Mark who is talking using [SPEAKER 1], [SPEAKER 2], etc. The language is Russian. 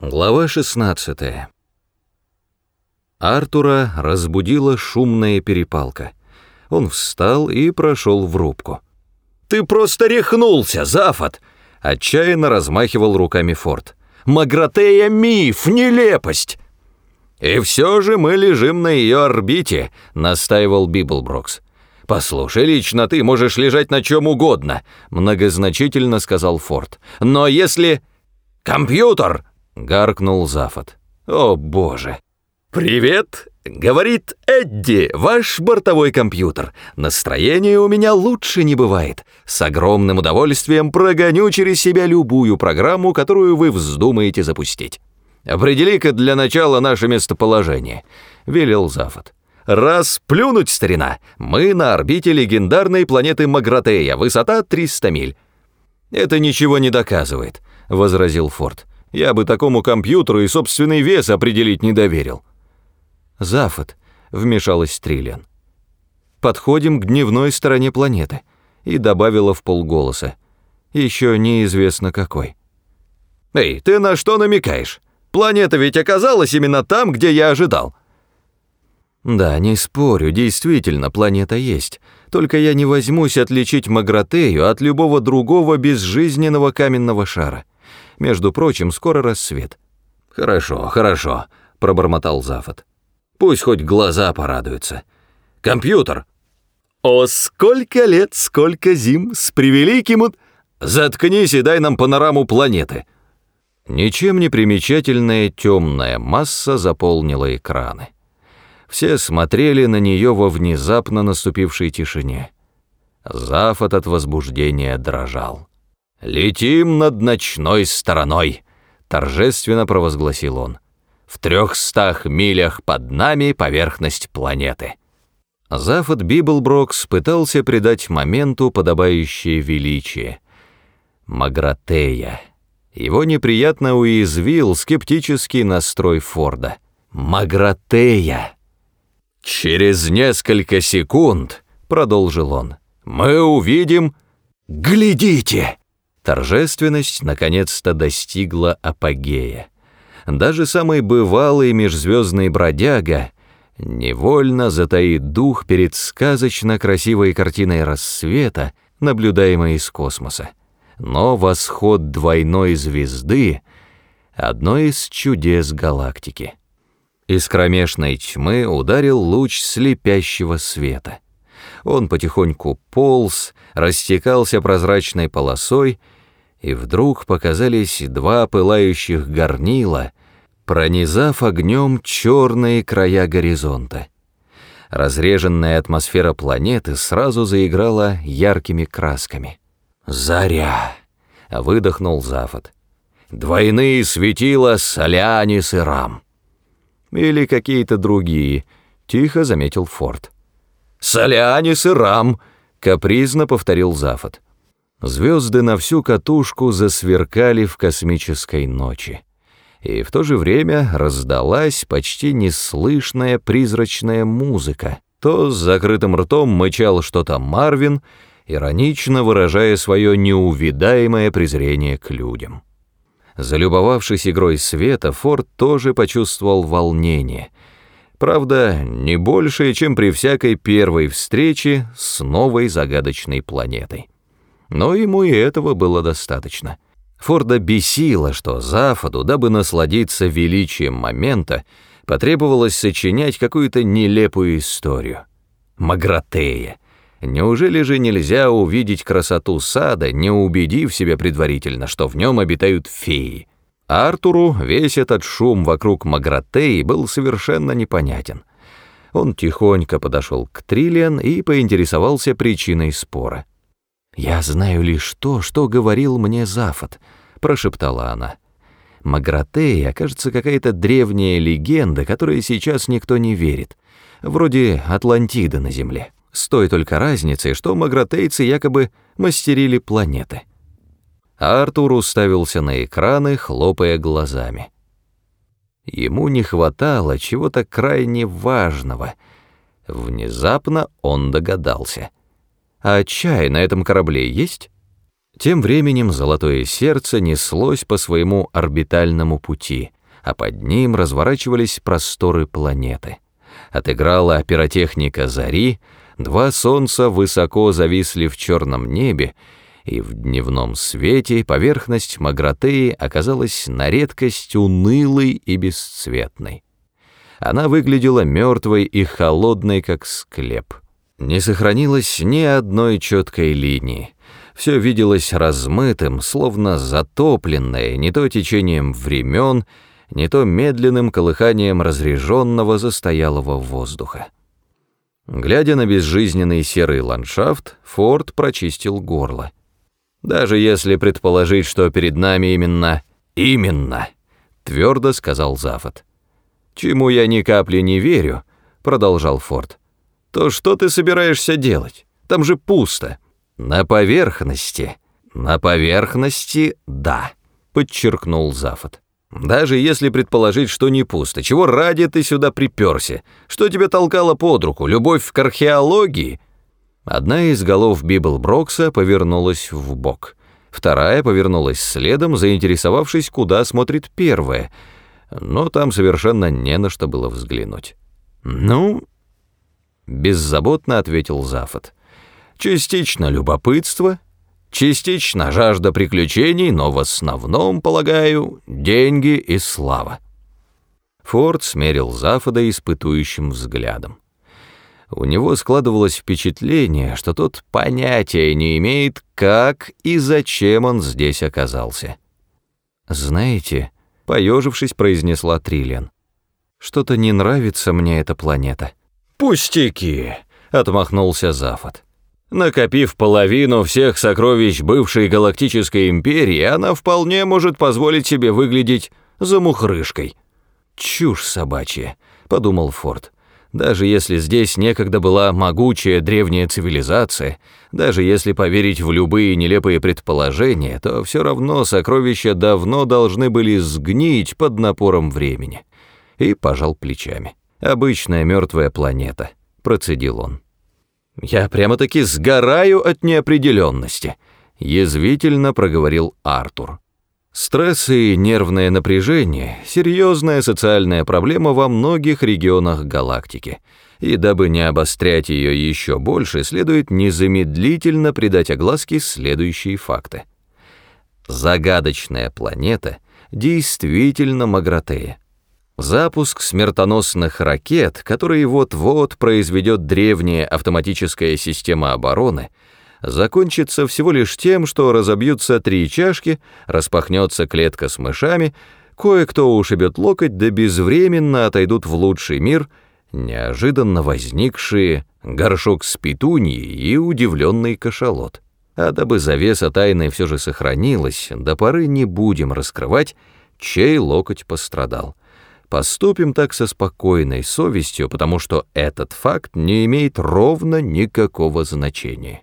[SPEAKER 1] Глава 16 Артура разбудила шумная перепалка. Он встал и прошел в рубку. «Ты просто рехнулся, Зафот!» — отчаянно размахивал руками Форд. «Магратея — миф, нелепость!» «И все же мы лежим на ее орбите», — настаивал Библброкс. «Послушай, лично ты можешь лежать на чем угодно», — многозначительно сказал Форд. «Но если...» «Компьютер!» Гаркнул Зафот. «О, боже!» «Привет!» — говорит Эдди, ваш бортовой компьютер. Настроение у меня лучше не бывает. С огромным удовольствием прогоню через себя любую программу, которую вы вздумаете запустить. Определи-ка для начала наше местоположение», — велел Зафот. «Раз плюнуть, старина, мы на орбите легендарной планеты Магратея, высота 300 миль». «Это ничего не доказывает», — возразил Форд. Я бы такому компьютеру и собственный вес определить не доверил. Зафот, вмешалась Триллиан. Подходим к дневной стороне планеты. И добавила в полголоса. Еще неизвестно какой. Эй, ты на что намекаешь? Планета ведь оказалась именно там, где я ожидал. Да, не спорю, действительно, планета есть. Только я не возьмусь отличить Магратею от любого другого безжизненного каменного шара. Между прочим, скоро рассвет. Хорошо, хорошо, пробормотал Зафот. Пусть хоть глаза порадуются. Компьютер. О, сколько лет, сколько зим, с превеликим... Заткнись и дай нам панораму планеты. Ничем не примечательная темная масса заполнила экраны. Все смотрели на нее во внезапно наступившей тишине. Зафот от возбуждения дрожал. «Летим над ночной стороной», — торжественно провозгласил он. «В трехстах милях под нами поверхность планеты». Зафот Библброкс пытался придать моменту подобающее величие. Магратея. Его неприятно уязвил скептический настрой Форда. Магратея. «Через несколько секунд», — продолжил он, — «мы увидим...» «Глядите!» Торжественность наконец-то достигла апогея. Даже самый бывалый межзвездный бродяга невольно затаит дух перед сказочно красивой картиной рассвета, наблюдаемой из космоса. Но восход двойной звезды — одно из чудес галактики. Из кромешной тьмы ударил луч слепящего света. Он потихоньку полз, растекался прозрачной полосой — и вдруг показались два пылающих горнила, пронизав огнем черные края горизонта. Разреженная атмосфера планеты сразу заиграла яркими красками. «Заря!» — выдохнул Зафот. «Двойные светила Солянис и Рам». «Или какие-то другие», — тихо заметил Форд. «Солянис и Рам», — капризно повторил Зафот. Звезды на всю катушку засверкали в космической ночи. И в то же время раздалась почти неслышная призрачная музыка. То с закрытым ртом мычал что-то Марвин, иронично выражая свое неувидаемое презрение к людям. Залюбовавшись игрой света, Форд тоже почувствовал волнение. Правда, не большее, чем при всякой первой встрече с новой загадочной планетой. Но ему и этого было достаточно. Форда бесило, что Зафоду, дабы насладиться величием момента, потребовалось сочинять какую-то нелепую историю. Магратея. Неужели же нельзя увидеть красоту сада, не убедив себя предварительно, что в нем обитают феи? Артуру весь этот шум вокруг Магратеи был совершенно непонятен. Он тихонько подошел к Триллиан и поинтересовался причиной спора. «Я знаю лишь то, что говорил мне Зафот», — прошептала она. «Магратея, кажется, какая-то древняя легенда, которой сейчас никто не верит, вроде Атлантиды на Земле. С той только разницей, что магратейцы якобы мастерили планеты». Артур уставился на экраны, хлопая глазами. Ему не хватало чего-то крайне важного. Внезапно он догадался — «А чай на этом корабле есть?» Тем временем золотое сердце неслось по своему орбитальному пути, а под ним разворачивались просторы планеты. Отыграла пиротехника зари, два солнца высоко зависли в черном небе, и в дневном свете поверхность Магратеи оказалась на редкость унылой и бесцветной. Она выглядела мертвой и холодной, как склеп. Не сохранилось ни одной четкой линии. Все виделось размытым, словно затопленное не то течением времен, не то медленным колыханием разреженного застоялого воздуха. Глядя на безжизненный серый ландшафт, Форд прочистил горло. Даже если предположить, что перед нами именно «именно», твердо сказал Зафот. «Чему я ни капли не верю», — продолжал Форд, — «то что ты собираешься делать? Там же пусто». «На поверхности». «На поверхности, да», — подчеркнул Зафот. «Даже если предположить, что не пусто, чего ради ты сюда приперся? Что тебя толкало под руку? Любовь к археологии?» Одна из голов Библброкса повернулась в бок. Вторая повернулась следом, заинтересовавшись, куда смотрит первая, но там совершенно не на что было взглянуть. «Ну...» — беззаботно ответил Зафот. «Частично любопытство, частично жажда приключений, но в основном, полагаю, деньги и слава». Форд смерил Зафода испытующим взглядом у него складывалось впечатление, что тот понятия не имеет, как и зачем он здесь оказался. «Знаете», — поежившись, произнесла Триллиан, «что-то не нравится мне эта планета». «Пустяки», — отмахнулся Зафот. Накопив половину всех сокровищ бывшей галактической империи, она вполне может позволить себе выглядеть замухрышкой. «Чушь собачья», — подумал Форд. Даже если здесь некогда была могучая древняя цивилизация, даже если поверить в любые нелепые предположения, то все равно сокровища давно должны были сгнить под напором времени. И пожал плечами. «Обычная мертвая планета», — процедил он. «Я прямо-таки сгораю от неопределенности», — язвительно проговорил Артур. Стресс и нервное напряжение – серьезная социальная проблема во многих регионах галактики, и дабы не обострять ее еще больше, следует незамедлительно придать огласке следующие факты. Загадочная планета действительно Магратея. Запуск смертоносных ракет, которые вот-вот произведет древняя автоматическая система обороны – закончится всего лишь тем, что разобьются три чашки, распахнется клетка с мышами, кое-кто ушибет локоть, да безвременно отойдут в лучший мир неожиданно возникшие горшок с петунией и удивленный кашалот. А дабы завеса тайны все же сохранилась, до поры не будем раскрывать, чей локоть пострадал. Поступим так со спокойной совестью, потому что этот факт не имеет ровно никакого значения.